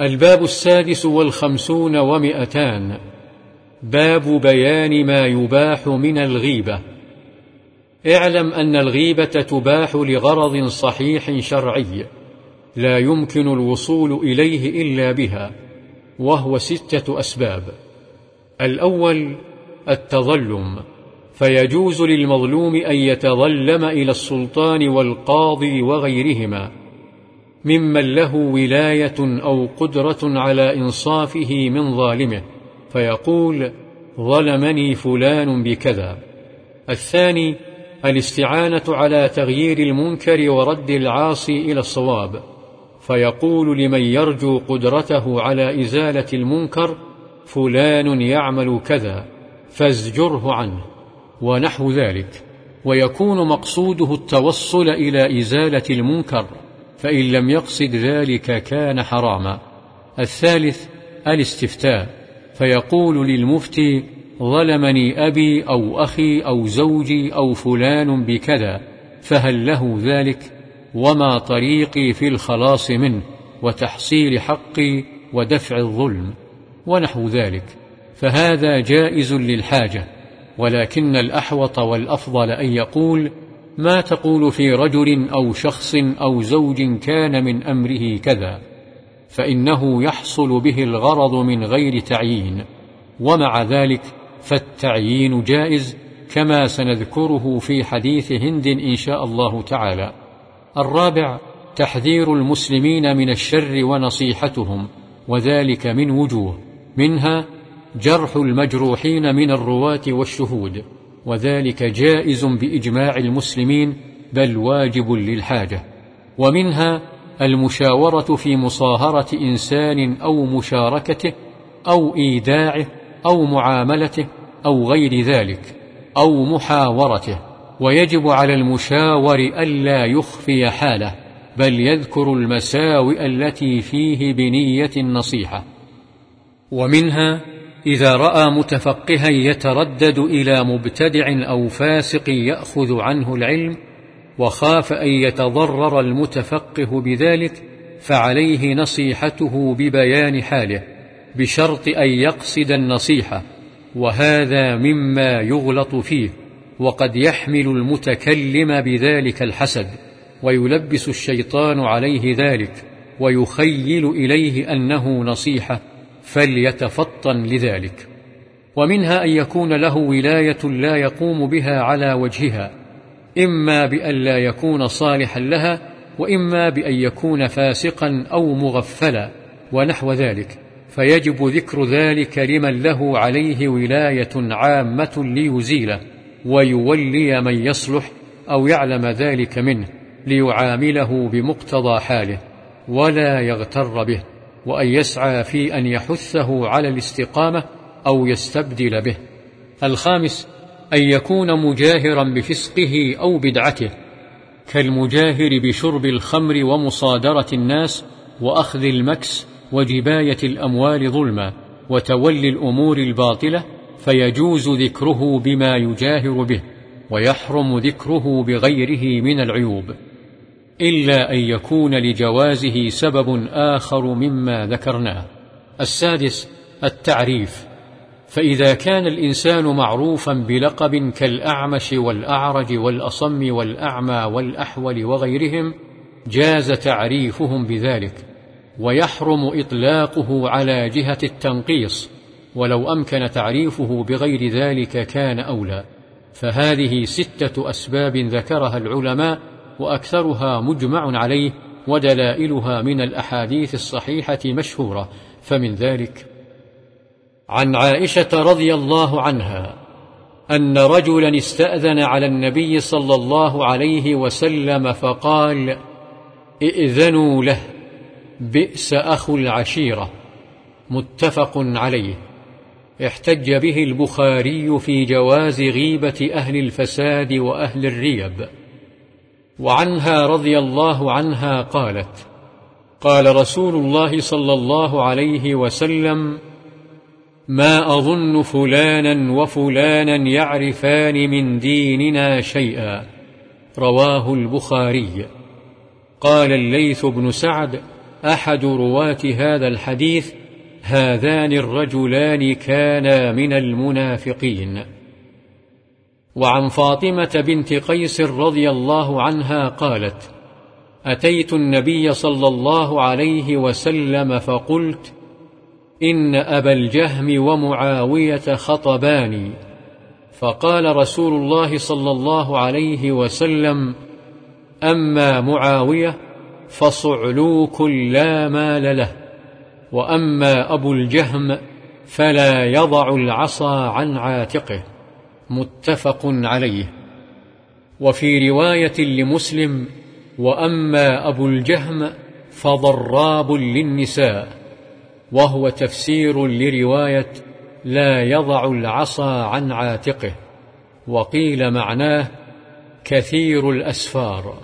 الباب السادس والخمسون ومئتان. باب بيان ما يباح من الغيبة. اعلم أن الغيبة تباح لغرض صحيح شرعي لا يمكن الوصول إليه إلا بها وهو ستة أسباب. الأول التظلم فيجوز للمظلوم أن يتظلم إلى السلطان والقاضي وغيرهما ممن له ولاية أو قدرة على إنصافه من ظالمه فيقول ظلمني فلان بكذا. الثاني الاستعانة على تغيير المنكر ورد العاصي إلى الصواب. فيقول لمن يرجو قدرته على إزالة المنكر فلان يعمل كذا فازجره عنه. ونحو ذلك. ويكون مقصوده التوصل إلى إزالة المنكر. فإن لم يقصد ذلك كان حراما. الثالث الاستفتاء. فيقول للمفتي ظلمني أبي أو أخي أو زوجي أو فلان بكذا فهل له ذلك؟ وما طريقي في الخلاص منه وتحصيل حقي ودفع الظلم. ونحو ذلك. فهذا جائز للحاجة ولكن الأحوط والأفضل أن يقول ما تقول في رجل أو شخص أو زوج كان من أمره كذا فإنه يحصل به الغرض من غير تعيين ومع ذلك فالتعيين جائز كما سنذكره في حديث هند إن شاء الله تعالى. الرابع تحذير المسلمين من الشر ونصيحتهم وذلك من وجوه منها جرح المجروحين من الرواة والشهود. وذلك جائز بإجماع المسلمين بل واجب للحاجة. ومنها المشاورة في مصاهرة إنسان أو مشاركته أو إيداعه أو معاملته أو غير ذلك أو محاورته. ويجب على المشاور ألا يخفي حاله بل يذكر المساوئ التي فيه بنية النصيحة. ومنها إذا رأى متفقها يتردد إلى مبتدع أو فاسق يأخذ عنه العلم وخاف أن يتضرر المتفقه بذلك فعليه نصيحته ببيان حاله بشرط أن يقصد النصيحة وهذا مما يغلط فيه وقد يحمل المتكلم بذلك الحسد ويلبس الشيطان عليه ذلك ويخيل إليه أنه نصيحة فليتفطن لذلك. ومنها أن يكون له ولاية لا يقوم بها على وجهها إما بأن لا يكون صالحا لها وإما بأن يكون فاسقا أو مغفلا ونحو ذلك. فيجب ذكر ذلك لمن له عليه ولاية عامة ليزيله ويولي من يصلح أو يعلم ذلك منه ليعامله بمقتضى حاله ولا يغتر به. وأن يسعى في أن يحثه على الاستقامة أو يستبدل به. الخامس أن يكون مجاهرا بفسقه أو بدعته كالمجاهر بشرب الخمر ومصادرة الناس وأخذ المكس وجباية الأموال ظلما وتولي الأمور الباطلة فيجوز ذكره بما يجاهر به ويحرم ذكره بغيره من العيوب. إلا أن يكون لجوازه سبب آخر مما ذكرناه. السادس التعريف. فإذا كان الإنسان معروفا بلقب كالأعمش والأعرج والأصم والأعمى والأحول وغيرهم جاز تعريفهم بذلك ويحرم إطلاقه على جهة التنقيص ولو أمكن تعريفه بغير ذلك كان أولى. فهذه ستة أسباب ذكرها العلماء وأكثرها مجمع عليه ودلائلها من الأحاديث الصحيحة مشهورة فمن ذلك عن عائشة رضي الله عنها أن رجلا استأذن على النبي صلى الله عليه وسلم فقال إئذنوا له بئس أخو العشيرة. متفق عليه. احتج به البخاري في جواز غيبة أهل الفساد وأهل الريب. وعنها رضي الله عنها قالت قال رسول الله صلى الله عليه وسلم ما أظن فلانا وفلانا يعرفان من ديننا شيئا. رواه البخاري. قال الليث بن سعد أحد رواة هذا الحديث هذان الرجلان كانا من المنافقين. وعن فاطمة بنت قيس رضي الله عنها قالت أتيت النبي صلى الله عليه وسلم فقلت إن أبا الجهم ومعاوية خطباني فقال رسول الله صلى الله عليه وسلم أما معاوية فصعلوك لا مال له وأما أبو الجهم فلا يضع العصا عن عاتقه. متفق عليه. وفي رواية لمسلم وأما أبو الجهم فضراب للنساء وهو تفسير لرواية لا يضع العصا عن عاتقه وقيل معناه كثير الأسفار.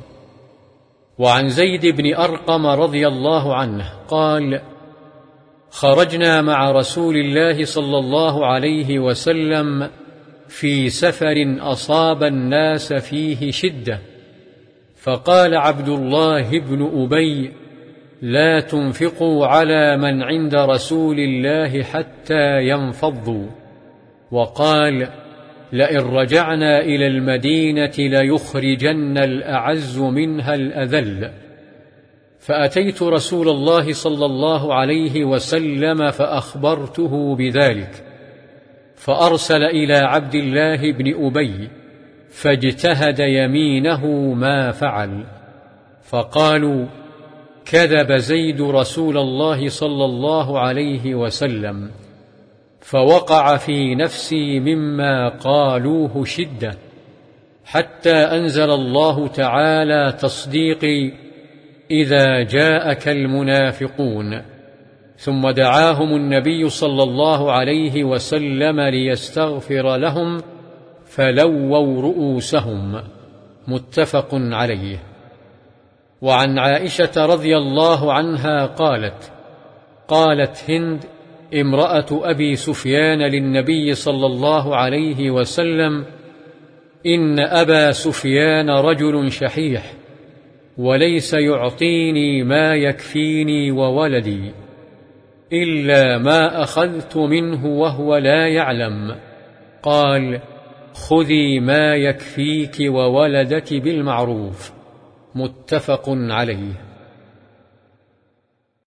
وعن زيد بن أرقم رضي الله عنه قال خرجنا مع رسول الله صلى الله عليه وسلم في سفر أصاب الناس فيه شدة فقال عبد الله بن أبي لا تنفقوا على من عند رسول الله حتى ينفضوا وقال لئن رجعنا إلى المدينة ليخرجن الأعز منها الأذل فأتيت رسول الله صلى الله عليه وسلم فأخبرته بذلك. فأرسل إلى عبد الله بن أبي فاجتهد يمينه ما فعل. فقالوا كذب زيد رسول الله صلى الله عليه وسلم فوقع في نفسي مما قالوه شدة حتى أنزل الله تعالى تصديقي إذا جاءك المنافقون. ثم دعاهم النبي صلى الله عليه وسلم ليستغفر لهم فلووا رؤوسهم. متفق عليه. وعن عائشة رضي الله عنها قالت قالت هند امرأة أبي سفيان للنبي صلى الله عليه وسلم إن أبا سفيان رجل شحيح وليس يعطيني ما يكفيني وولدي. إلا ما أخذت منه وهو لا يعلم. قال خذي ما يكفيك وولدك بالمعروف. متفق عليه.